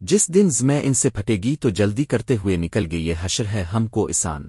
جس دن زمیں ان سے پھٹے گی تو جلدی کرتے ہوئے نکل گئی یہ حشر ہے ہم کو اسان